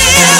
Thank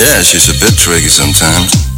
Yeah, she's a bit tricky sometimes.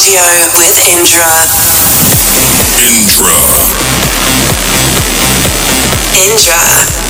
Radio with Indra. Indra. Indra.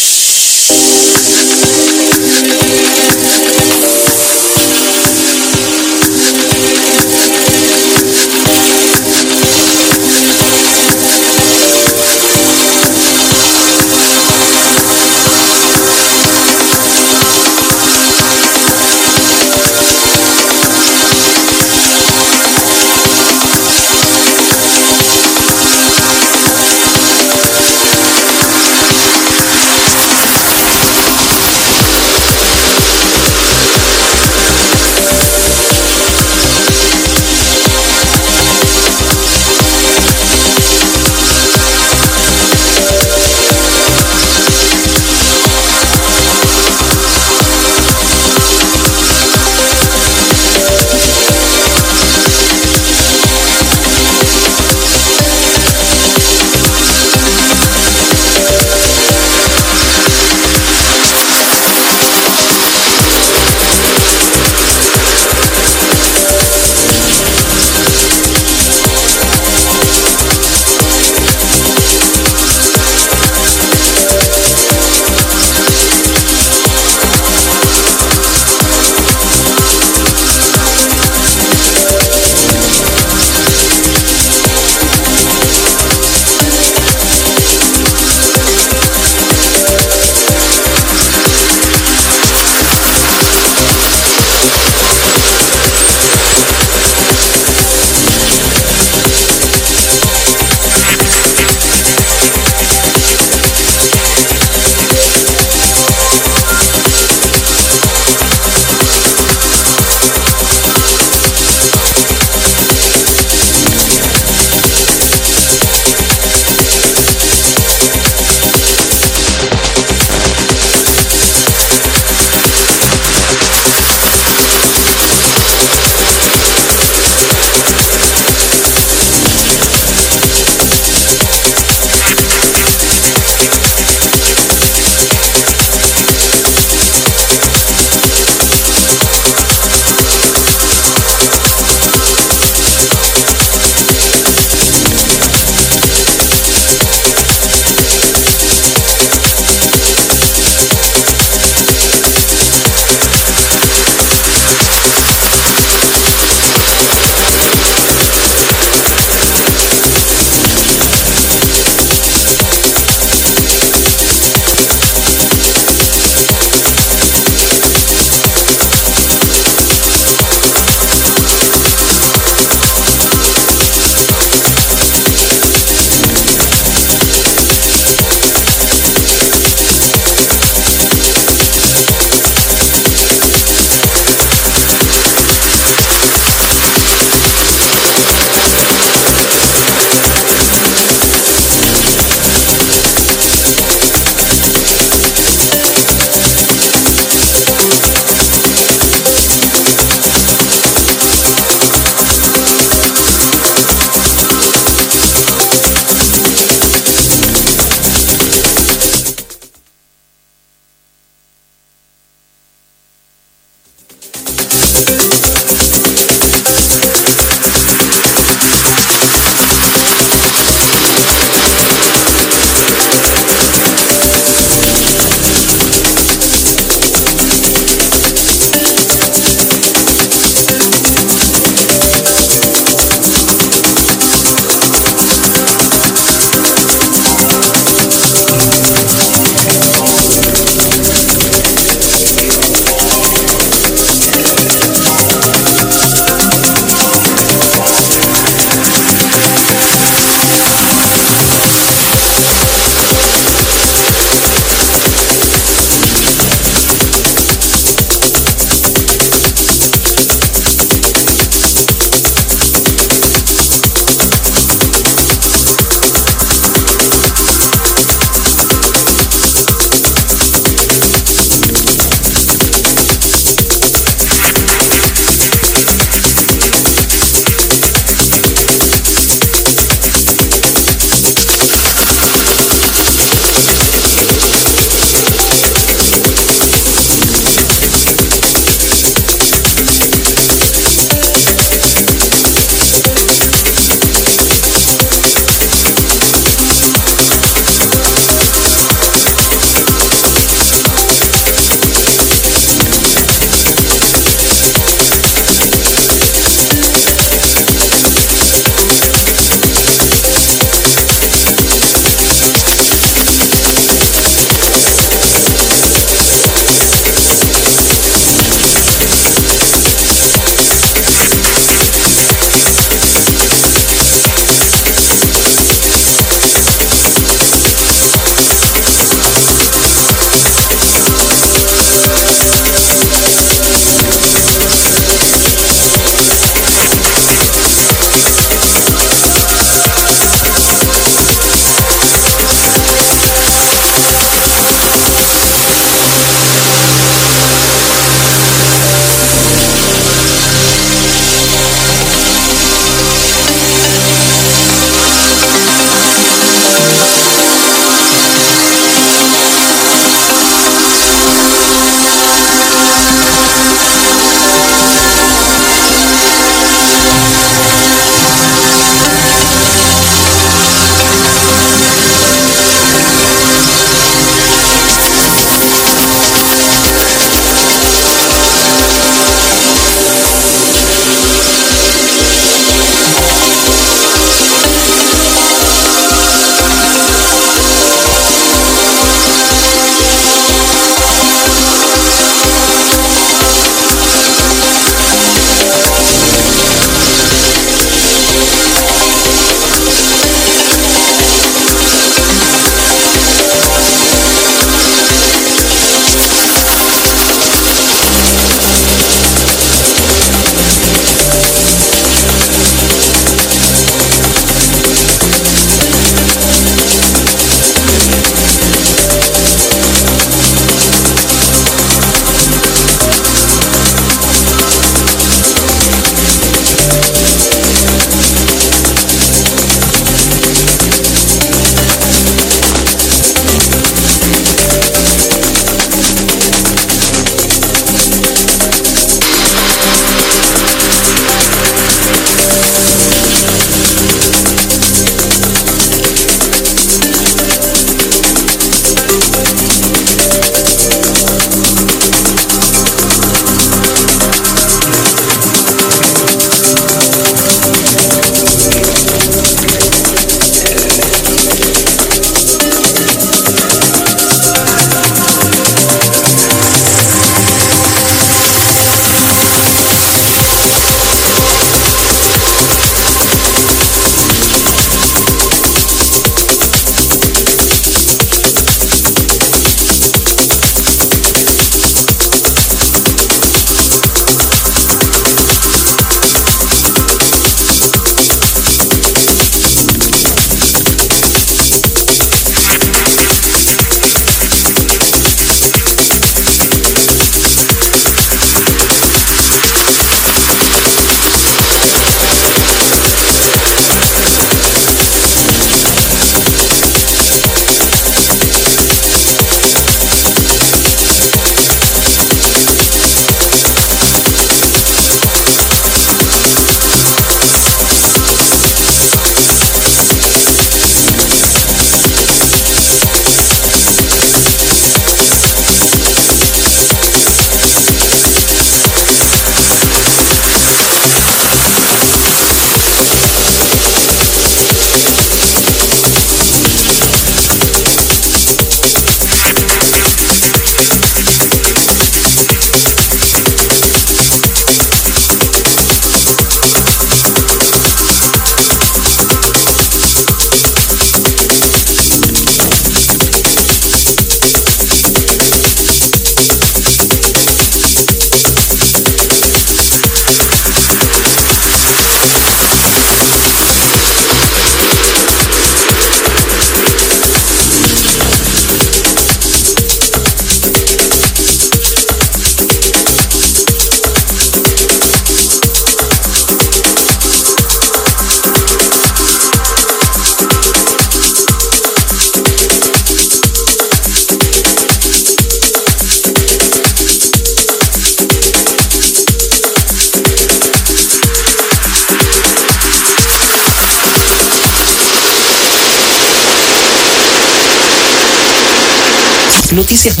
Noticias.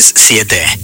7